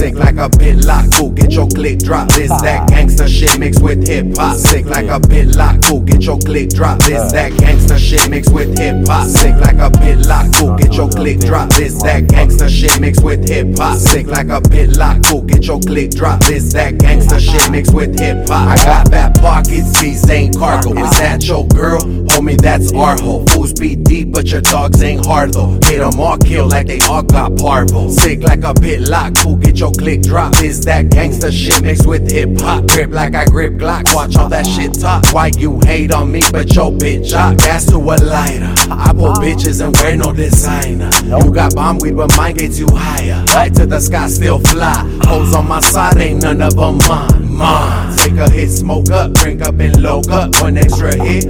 Sick like a pit lock, cool, get your click drop. This that gangsta shit mixed with hip hop. Sick like a pit lock, cool, get your click drop. This that gangsta shit mixed with hip hop. Sick like a pit lock, cool, get your click drop. This that gangsta shit mixed with hip hop. Sick like a pit lock, cool, get your click drop. This that gangsta shit mixed with hip hop. I got fat pockets, these ain't cargo. Is that your girl? Homie, that's our hoe. Fools be deep, but your dogs ain't hard though. Hit them all kill like they all got parvo. Sick like a pit lock, cool, get your click drop. Is that gangsta shit mixed with hip hop? Grip like I grip Glock, watch all that shit talk. Why you hate on me, but your bitch hot? Gas to a lighter. I pull bitches and wear no designer. You got bomb weed, but mine gets you higher. Light to the sky, still fly. Hoes on my side, ain't none of them mine. Mine. Take a hit, smoke up, drink up and load up. One extra hit,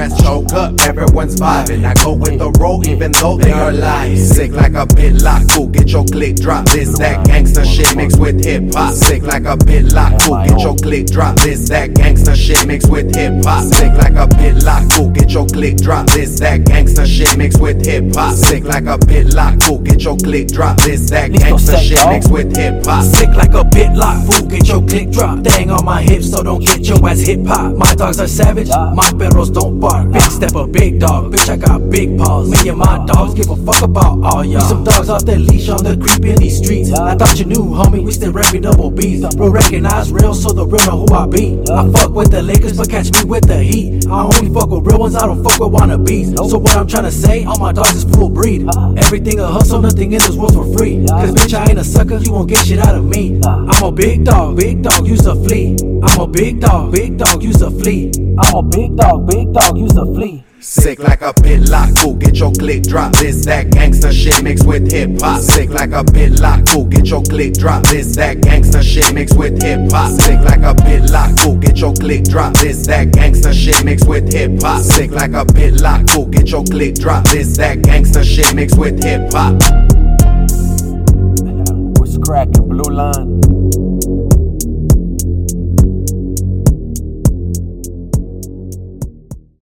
ass choke up. Everyone's vibing. I go with the roll, even though they are lying. Sick like a pit lock, cool, get your click drop. This that gangsta shit mixed with hip hop. Sick like a pit lock, cool, get your click drop. This that gangsta shit mixed with hip hop. Sick like a pit lock, cool, get your click drop. This that gangsta shit mixed with hip hop. Sick like a pit lock, cool, get your click drop. This that gangsta shit mixed with hip hop. Sick like a pit lock, fool, get your click drop. Thing on my hips, so don't get your ass hip hop. My dogs are savage, my perros don't bark. Step a big dog, bitch, I got big paws. Me and my dogs give a fuck about all y'all. Some dogs off their leash on the creep in these streets. I thought you knew, homie, we still rapping double B's. Bro, recognize real, so the real know who I be. I fuck with the Lakers, but catch me with the heat. I only fuck with real ones, I don't fuck with wannabes. So what I'm trying to say, all my dogs is full breed. Everything a hustle, nothing in this world for free. Cause bitch, I ain't a sucker, you won't get shit out of me. I'm a big dog, big dog, use a flea. I'm a big dog, big dog, use a flea. I'm a big dog, big dog, use a flea. Sick like a pit lock, cool, get your click drop. This that gangsta shit mixed with hip hop. Sick like a pit lock, cool, get your click drop. This that gangsta shit mixed with hip hop. Sick like a pit lock, cool, get your click drop. This that gangsta shit mixed with hip hop. Sick like a pit lock, cool, get your click drop. This that gangsta shit mixed with hip hop. What's cracking, blue line?